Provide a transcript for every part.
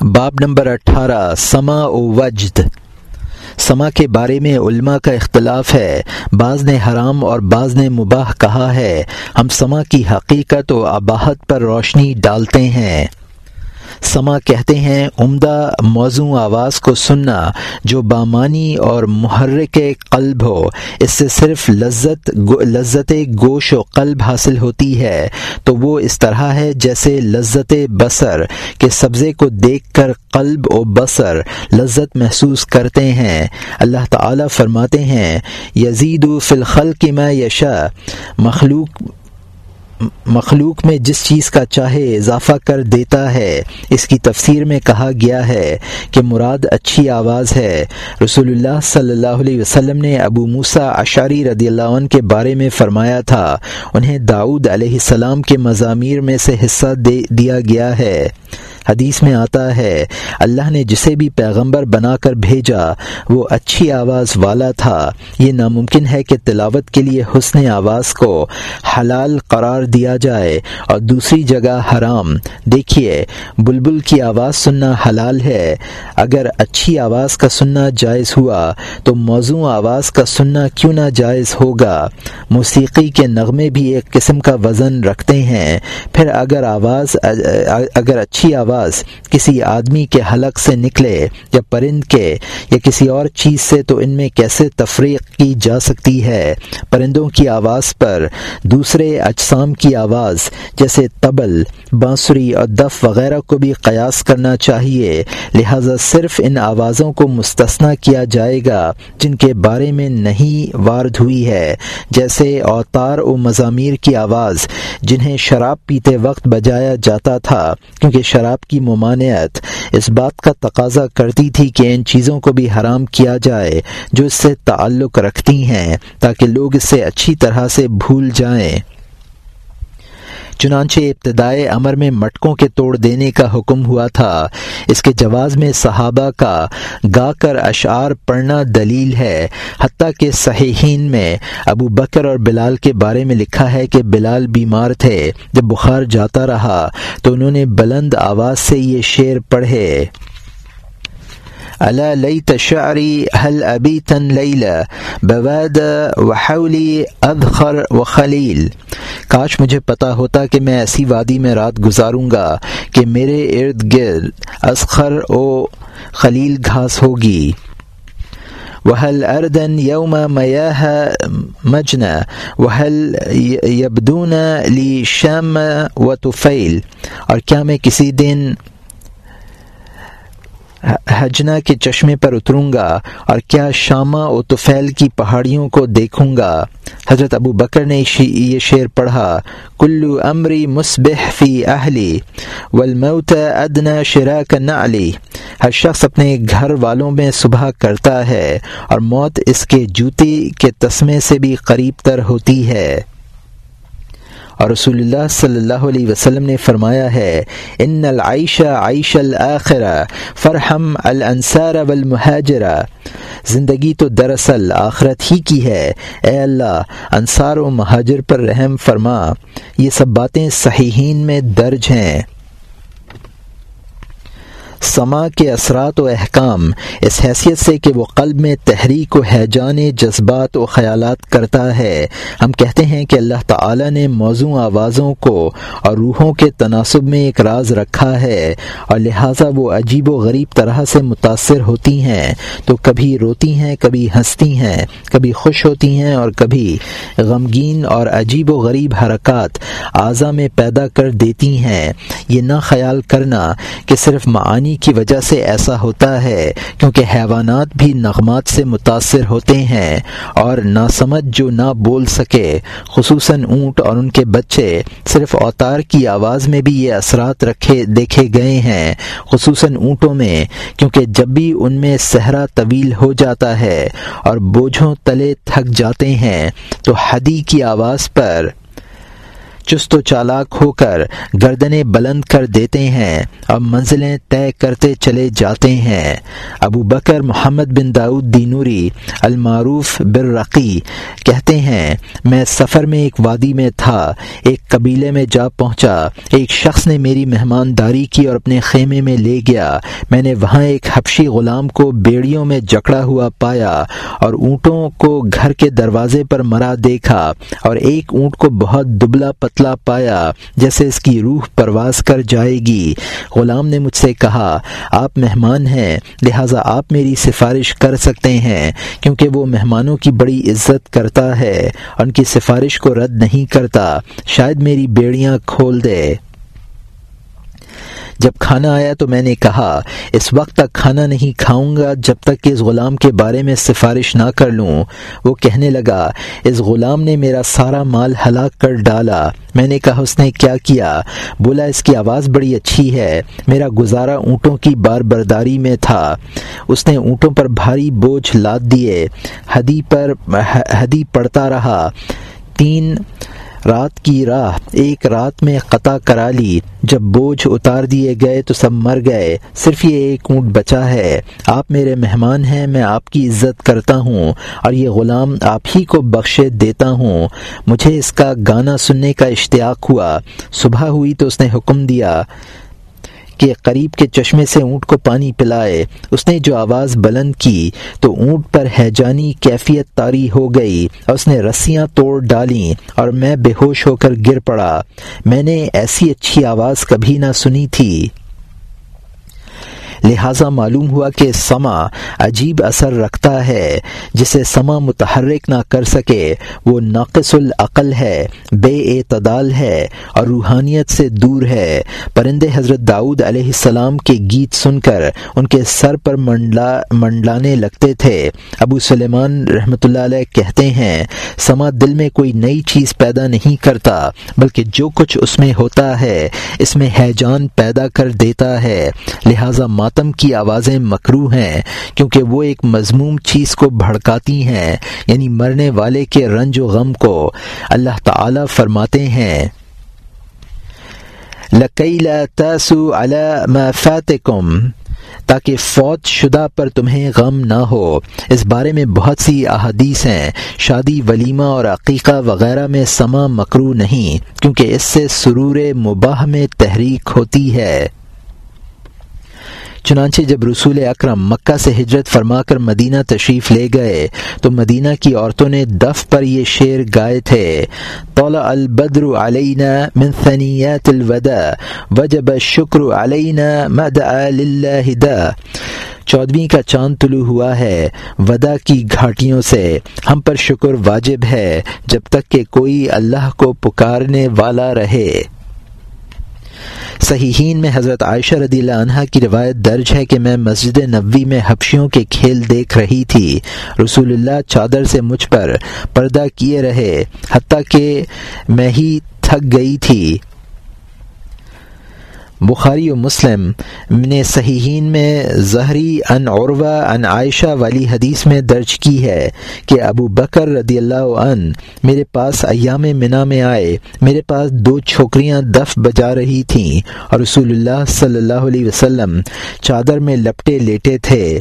باب نمبر اٹھارہ، سما و وجد۔ سما کے بارے میں علماء کا اختلاف ہے۔ بعض نے حرام اور بعض نے مباح کہا ہے۔ ہم سما کی حقیقت و اباہت پر روشنی ڈالتے ہیں۔ سما کہتے ہیں، عمدہ موزوں آواز کو سننا جو بامانی اور محرک قلب ہو۔ اس سے صرف لذت لذت گوش و قلب حاصل ہوتی ہے۔ تو وہ اس طرح ہے جیسے لذت بصر کے سبزے کو دیکھ کر قلب و بصر لذت محسوس کرتے ہیں۔ اللہ تعالی فرماتے ہیں، یزید و فلخل کی میں یشا مخلوق مخلوق میں جس چیز کا چاہے اضافہ کر دیتا ہے، اس کی تفسیر میں کہا گیا ہے کہ مراد اچھی آواز ہے۔ رسول اللہ صلی اللہ علیہ وسلم نے ابو موسا اشاری رضی اللہ عنہ کے بارے میں فرمایا تھا۔ انہیں داؤد علیہ السلام کے مضامیر میں سے حصہ دے دیا گیا ہے۔ حدیث میں آتا ہے، اللہ نے جسے بھی پیغمبر بنا کر بھیجا، وہ اچھی آواز والا تھا۔ یہ ناممکن ہے کہ تلاوت کے لیے حسن آواز کو حلال قرار دیا جائے اور دوسری جگہ حرام۔ دیکھیے، بلبل کی آواز سننا حلال ہے۔ اگر اچھی آواز کا سننا جائز ہوا، تو موضوع آواز کا سننا کیوں نہ جائز ہوگا؟ موسیقی کے نغمے بھی ایک قسم کا وزن رکھتے ہیں۔ پھر اگر آواز، اگر اچھی آواز آواز کسی آدمی کے حلق سے نکلے یا پرند کے یا کسی اور چیز سے تو ان میں کیسے تفریق کی جا سکتی ہے؟ پرندوں کی آواز پر دوسرے اجسام کی آواز جیسے تبل، بانسری اور دف وغیرہ کو بھی قیاس کرنا چاہیے۔ لہذا صرف ان آوازوں کو مستثنا کیا جائے گا جن کے بارے میں نہیں وارد ہوئی ہے، جیسے اوتار و مضامیر کی آواز جنہیں شراب پیتے وقت بجایا جاتا تھا، کیونکہ شراب کی ممانعت اس بات کا تقاضا کرتی تھی کہ ان چیزوں کو بھی حرام کیا جائے جو اس سے تعلق رکھتی ہیں تاکہ لوگ اس سے اچھی طرح سے بھول جائیں۔ چنانچہ ابتدائے امر میں مٹکوں کے توڑ دینے کا حکم ہوا تھا۔ اس کے جواز میں صحابہ کا گا کر اشعار پڑھنا دلیل ہے۔ حتیٰ کہ صحیحین میں ابو بکر اور بلال کے بارے میں لکھا ہے کہ بلال بیمار تھے۔ جب بخار جاتا رہا تو انہوں نے بلند آواز سے یہ شعر پڑھے۔ الا ليت شعري هل ابيتا ليلا؟ بواد وحولي اذخر وخليل. کاش مجھے پتا ہوتا کہ میں ایسی وادی میں رات گزاروں گا کہ میرے ارد گرد اسخر و خلیل گھاس ہوگی۔ وهل اردن يوم مياه مجنى؟ وهل يبدون لي شام وطفيل اور کیا میں کسی دن حجنا کے چشمے پر اتروں گا اور کیا شامہ و توفیل کی پہاڑیوں کو دیکھوں گا۔ حضرت ابو بکر نے یہ شعر پڑھا، کلو امری مصبح فی اہلی والموت ادنا شراک نعلی ہر شخص اپنے گھر والوں میں صبح کرتا ہے اور موت اس کے جوتی کے تسمے سے بھی قریب تر ہوتی ہے۔ اور رسول اللہ صلی اللہ علیہ وسلم نے فرمایا ہے، ان العیش عیش الآخرہ فرحم الانصار والمہاجرہ۔ زندگی تو دراصل آخرت ہی کی ہے۔ اے اللہ، انصار و مہاجر پر رحم فرما۔ یہ سب باتیں صحیحین میں درج ہیں۔ سما کے اثرات و احکام، اس حیثیت سے کہ وہ قلب میں تحریک و حیجان جذبات و خیالات کرتا ہے۔ ہم کہتے ہیں کہ اللہ تعالی نے موضوع آوازوں کو اور روحوں کے تناسب میں ایک راز رکھا ہے اور لہٰذا وہ عجیب و غریب طرح سے متاثر ہوتی ہیں۔ تو کبھی روتی ہیں، کبھی ہنستی ہیں، کبھی خوش ہوتی ہیں اور کبھی غمگین اور عجیب و غریب حرکات اعضا میں پیدا کر دیتی ہیں۔ یہ نہ خیال کرنا کہ صرف معانی کی وجہ سے ایسا ہوتا ہے، کیونکہ حیوانات بھی نغمات سے متاثر ہوتے ہیں اور نہ سمجھ جو نہ بول سکے۔ خصوصاً اونٹ اور ان کے بچے صرف اوتار کی آواز میں بھی یہ اثرات رکھے، دیکھے گئے ہیں۔ خصوصاً اونٹوں میں، کیونکہ جب بھی ان میں صحرا طویل ہو جاتا ہے اور بوجھوں تلے تھک جاتے ہیں، تو حدی کی آواز پر چست و چالاک ہو کر گردنیں بلند کر دیتے ہیں اور منزلیں طے کرتے چلے جاتے ہیں۔ ابو بکر محمد بن داود دینوری المعروف بررقی کہتے ہیں، میں سفر میں ایک وادی میں تھا، ایک قبیلے میں جا پہنچا، ایک شخص نے میری مہمانداری کی اور اپنے خیمے میں لے گیا۔ میں نے وہاں ایک حبشی غلام کو بیڑیوں میں جکڑا ہوا پایا اور اونٹوں کو گھر کے دروازے پر مرا دیکھا اور ایک اونٹ کو بہت دبلا پتلا پایا جیسے اس کی روح پرواز کر جائے گی۔ غلام نے مجھ سے کہا، آپ مہمان ہیں، لہٰذا آپ میری سفارش کر سکتے ہیں، کیونکہ وہ مہمانوں کی بڑی عزت کرتا ہے، ان کی سفارش کو رد نہیں کرتا، شاید میری بیڑیاں کھول دے۔ جب کھانا آیا تو میں نے کہا، اس وقت تک کھانا نہیں کھاؤں گا جب تک کہ اس غلام کے بارے میں سفارش نہ کر لوں۔ وہ کہنے لگا، اس غلام نے میرا سارا مال ہلاک کر ڈالا۔ میں نے کہا، اس نے کیا کیا؟ بولا، اس کی آواز بڑی اچھی ہے۔ میرا گزارا اونٹوں کی بار برداری میں تھا۔ اس نے اونٹوں پر بھاری بوجھ لاد دیے۔ ہدی پر ہدی پڑتا رہا۔ تین رات کی راہ ایک رات میں قطع کرا لی۔ جب بوجھ اتار دیے گئے تو سب مر گئے۔ صرف یہ ایک اونٹ بچا ہے۔ آپ میرے مہمان ہیں، میں آپ کی عزت کرتا ہوں اور یہ غلام آپ ہی کو بخشے دیتا ہوں۔ مجھے اس کا گانا سننے کا اشتیاق ہوا۔ صبح ہوئی تو اس نے حکم دیا۔ کہ قریب کے چشمے سے اونٹ کو پانی پلائے۔ اس نے جو آواز بلند کی تو اونٹ پر ہیجانی کیفیت تاری ہو گئی۔ اور اس نے رسیاں توڑ ڈالیں اور میں بے ہوش ہو کر گر پڑا۔ میں نے ایسی اچھی آواز کبھی نہ سنی تھی۔ لہٰذا معلوم ہوا کہ سما عجیب اثر رکھتا ہے، جسے سما متحرک نہ کر سکے، وہ ناقص العقل ہے، بے اعتدال ہے اور روحانیت سے دور ہے۔ پرندے حضرت داؤد علیہ السلام کے گیت سن کر ان کے سر پر منڈلا، منڈلانے لگتے تھے۔ ابو سلیمان رحمۃ اللہ علیہ کہتے ہیں، سما دل میں کوئی نئی چیز پیدا نہیں کرتا، بلکہ جو کچھ اس میں ہوتا ہے، اس میں حیجان پیدا کر دیتا ہے۔ لہٰذا مات ماتم کی آوازیں مکرو ہیں، کیونکہ وہ ایک مضموم چیز کو بھڑکاتی ہیں یعنی مرنے والے کے رنج و غم کو۔ اللہ تعالی فرماتے ہیں تاسو ما فاتکم تاکہ فوت شدہ پر تمہیں غم نہ ہو۔ اس بارے میں بہت سی احادیث ہیں، شادی، ولیمہ اور عقیقہ وغیرہ میں سما مکرو نہیں، کیونکہ اس سے سرور مباح میں تحریک ہوتی ہے۔ چنانچہ جب رسول اکرم مکہ سے ہجرت فرما کر مدینہ تشریف لے گئے، تو مدینہ کی عورتوں نے دف پر یہ شعر گائے تھے، طلع البدر علینا من ثنیات الوداع، وجب الشکر علینا مدعا للہ دا چودویں کا چاند طلوع ہوا ہے ودا کی گھاٹیوں سے ہم پر شکر واجب ہے، جب تک کہ کوئی اللہ کو پکارنے والا رہے۔ صحیحین میں حضرت عائشہ رضی اللہ عنہ کی روایت درج ہے کہ میں مسجد نبوی میں حبشیوں کے کھیل دیکھ رہی تھی۔ رسول اللہ چادر سے مجھ پر پردہ کیے رہے، حتیٰ کہ میں ہی تھک گئی تھی۔ بخاری و مسلم نے صحیحین میں زہری ان عروہ ان عائشہ والی حدیث میں درج کی ہے کہ ابو بکر رضی اللہ عن میرے پاس ایام منا میں آئے، میرے پاس دو چھوکریاں دف بجا رہی تھیں اور رسول اللہ صلی اللہ علیہ وسلم چادر میں لپٹے لیٹے تھے۔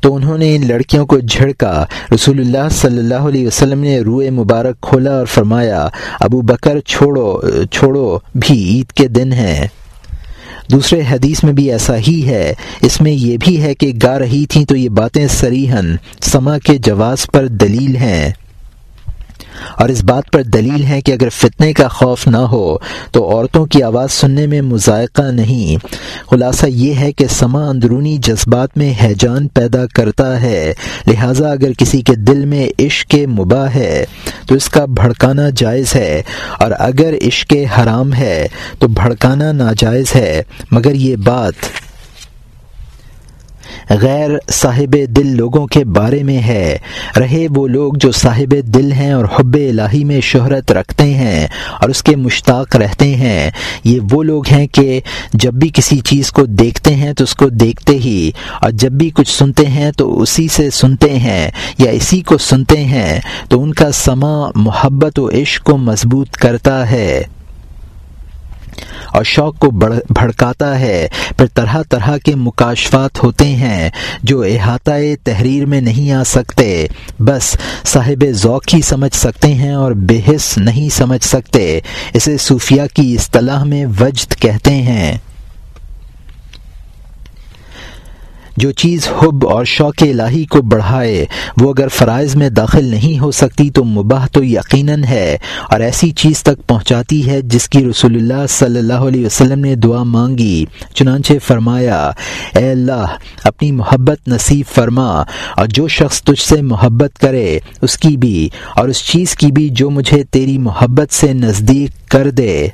تو انہوں نے ان لڑکیوں کو جھڑکا۔ رسول اللہ صلی اللہ علیہ وسلم نے روئے مبارک کھولا اور فرمایا، ابو بکر چھوڑو چھوڑو، بھی عید کے دن ہیں دوسرے حدیث میں بھی ایسا ہی ہے۔ اس میں یہ بھی ہے کہ گا رہی تھیں تو یہ باتیں سریحن سما کے جواز پر دلیل ہیں۔ اور اس بات پر دلیل ہے کہ اگر فتنے کا خوف نہ ہو تو عورتوں کی آواز سننے میں مذائقہ نہیں۔ خلاصہ یہ ہے کہ سما اندرونی جذبات میں حیجان پیدا کرتا ہے، لہٰذا اگر کسی کے دل میں عشق مباح ہے تو اس کا بھڑکانا جائز ہے، اور اگر عشق حرام ہے تو بھڑکانا ناجائز ہے۔ مگر یہ بات غیر صاحب دل لوگوں کے بارے میں ہے۔ رہے وہ لوگ جو صاحب دل ہیں اور حب الہی میں شہرت رکھتے ہیں اور اس کے مشتاق رہتے ہیں۔ یہ وہ لوگ ہیں کہ جب بھی کسی چیز کو دیکھتے ہیں تو اس کو دیکھتے ہی، اور جب بھی کچھ سنتے ہیں تو اسی سے سنتے ہیں یا اسی کو سنتے ہیں۔ تو ان کا سما محبت و عشق کو مضبوط کرتا ہے۔ اور شوق کو بھڑکاتا ہے۔ پھر طرح طرح کے مکاشفات ہوتے ہیں جو احاطۂ تحریر میں نہیں آ سکتے۔ بس صاحب ذوق ہی سمجھ سکتے ہیں اور بے حص نہیں سمجھ سکتے۔ اسے صوفیہ کی اصطلاح میں وجد کہتے ہیں۔ جو چیز حب اور شوق الہی کو بڑھائے، وہ اگر فرائض میں داخل نہیں ہو سکتی تو مباح تو یقیناً ہے، اور ایسی چیز تک پہنچاتی ہے جس کی رسول اللہ صلی اللہ علیہ وسلم نے دعا مانگی۔ چنانچہ فرمایا، اے اللہ، اپنی محبت نصیب فرما، اور جو شخص تجھ سے محبت کرے، اس کی بھی، اور اس چیز کی بھی جو مجھے تیری محبت سے نزدیک کر دے۔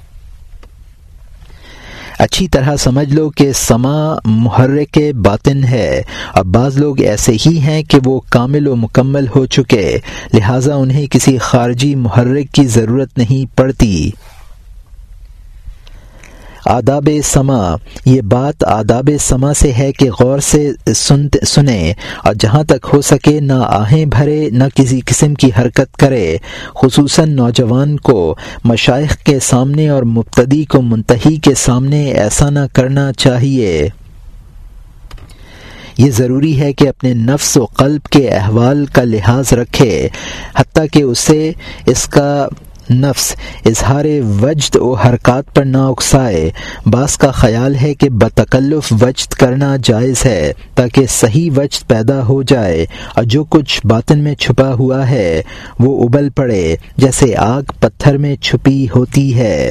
اچھی طرح سمجھ لو کہ سما محرک باطن ہے۔ اور بعض لوگ ایسے ہی ہیں کہ وہ کامل و مکمل ہو چکے، لہٰذا انہیں کسی خارجی محرک کی ضرورت نہیں پڑتی۔ آداب سما، یہ بات آداب سما سے ہے کہ غور سے سنیں اور جہاں تک ہو سکے نہ آہیں بھرے، نہ کسی قسم کی حرکت کرے۔ خصوصاً نوجوان کو مشائق کے سامنے اور مبتدی کو منتحی کے سامنے ایسا نہ کرنا چاہیے۔ یہ ضروری ہے کہ اپنے نفس و قلب کے احوال کا لحاظ رکھے، حتیٰ کہ اسے اس کا نفس، اظہار وجد و حرکات پر نہ اکسائے۔ بعض کا خیال ہے کہ بتکلف وجد کرنا جائز ہے تاکہ صحیح وجد پیدا ہو جائے اور جو کچھ باطن میں چھپا ہوا ہے وہ ابل پڑے، جیسے آگ پتھر میں چھپی ہوتی ہے۔